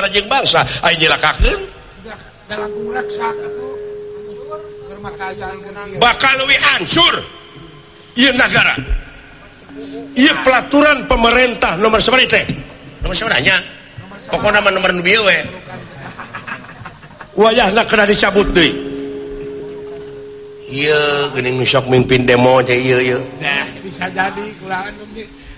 negara jeng bangsa ayo nyilakakeun bakal leuwih hancur. Ieu negara ieu pelaturan pemerintah nomor sabari teh. Nomor sabari nya. Pokona mah nomor nu bieu we. Wayahna kana dicabut deui. Ieu geuning nu sok mimpin demo teh ieu ieu. Nah bisa jadi kurang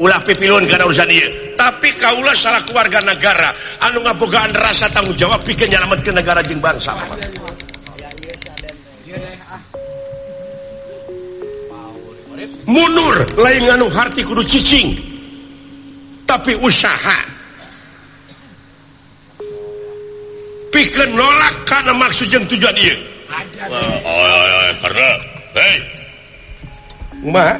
ulah pipilun karena urusan dia tapi kaulah salah keluarga negara. Anu ngabogaan rasa tanggung jawab pikir nyelamat ke negara jeng bangsa. Mundur lain nganu harti kudu cicing. Tapi usaha. Pikir nolak karena maksud yang tujuan dia oh, oh, oh, karena hey. Ma,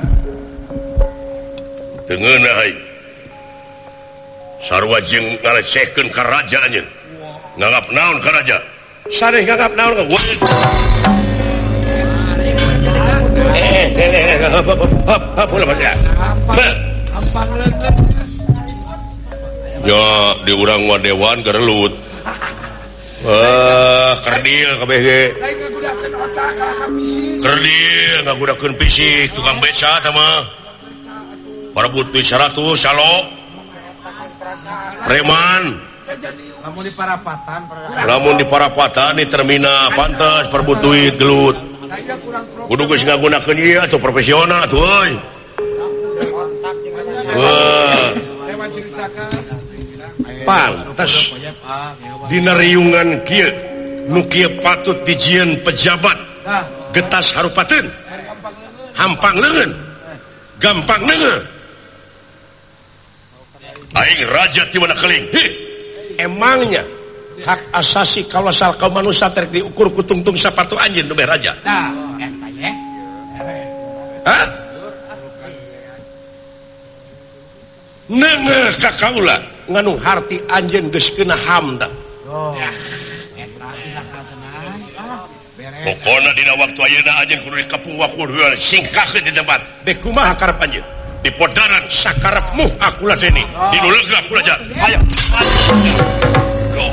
ngalecehkeun ka raja anjeun ngagap naon ka raja sareh ngagap naon ka Eh, eh, eh, hop, hop, hop, hop, Ya, di urang wadewan gerelut. Eh, kerdil kabeh ge. Kerdil ngagudakeun fisik tukang beca tama. perebut bicara tuh Salo preman. Lamun di parapatan lamun di parapatan di terminal pantas perebut duit gelut. Kudu geus ngagunakeun ieu atuh profesional atuh euy. Pantes dinariungan kieu nu kieu patut dijieun pejabat. Getas harupateun. Hampang leungeun. Gampang leungeun. Aing raja di mana keling. Emangnya hak asasi kalau asal kau manusia terk diukur kutungtung sepatu anjing nu raja. Nah, Hah? Nengeh ka kaula nganung harti anjeun geus kena hamda. Oh. Pokona dina waktu ayeuna anjeun kudu kapung wakul singkahkeun di tempat. Dek kumaha karep anjeun? di podaran sakarepmu aku ladeni di nulega akula jar ayo. Go.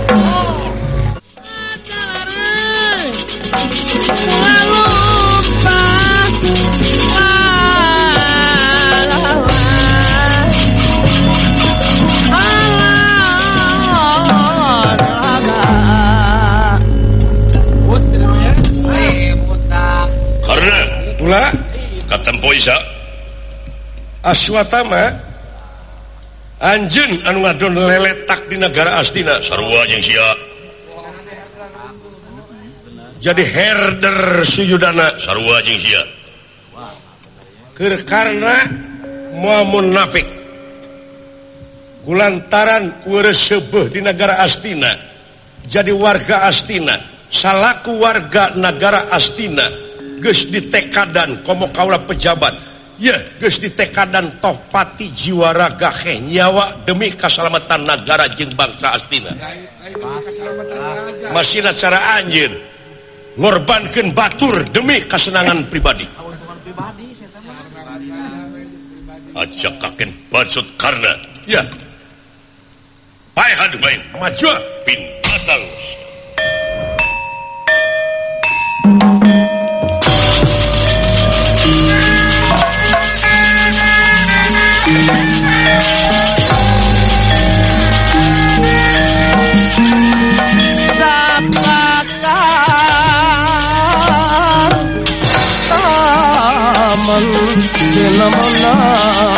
aswatama Anjun anu ngadon leletak di negara Astina. Sarua jeung sia. Jadi herder sujudana sarua jeung sia. Keur karena moal munafik kulantaran weureuh seubeuh di negara Astina jadi warga Astina salaku warga negara Astina geus ditekadan komo kaula pejabat. guys di TK dan tohpati jiwaragaheh nyawa demi keselamatan negara Jing bangsa Astina. Masih cara anjir. Ngorbankan Batur demi kesenangan pribadi. Aja kaken bacot karena ya. Pak Hadu maju. Pin. Batal. Oh,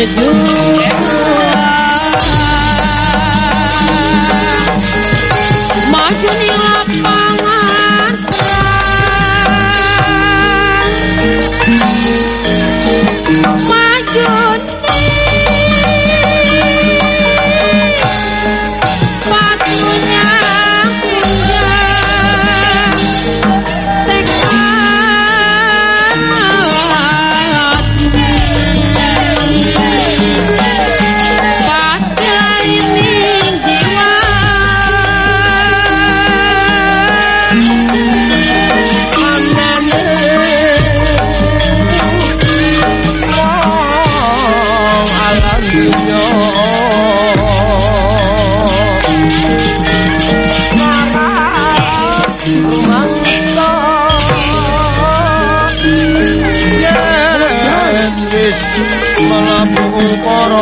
is new.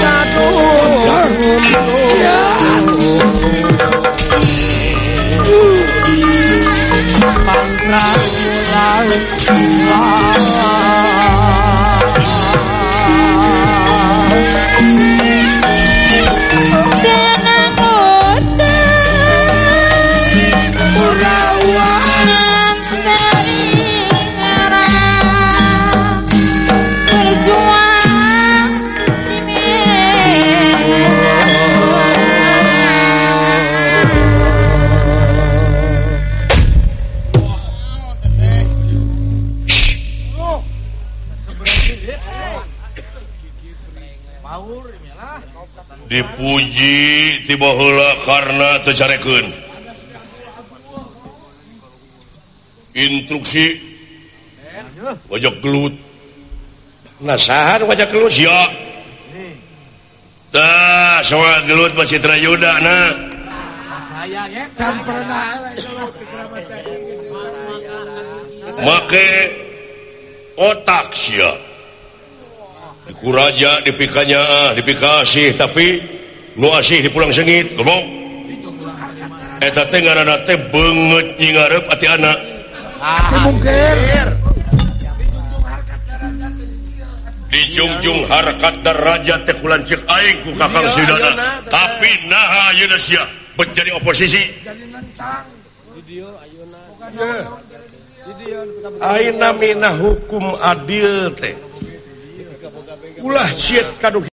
家中有爹娘。dipuji tibola karena tercarekun instruksi. Wajah gelut. Nasahan wajah gelut. Ya. Dah sama gelut masih terayuda nah. Make otak siap kuraja dipikanya dipikasih tapi lu asih di pulang sengit goblok eta teh ngaranna teh beungeut nyigareup ati anak. Mungkin dijungjung harkat derajat teh aing ku kakang sidana tapi naha ayeuna sia menjadi oposisi. Ayeuna minah hukum adil teh. ulah siet kadu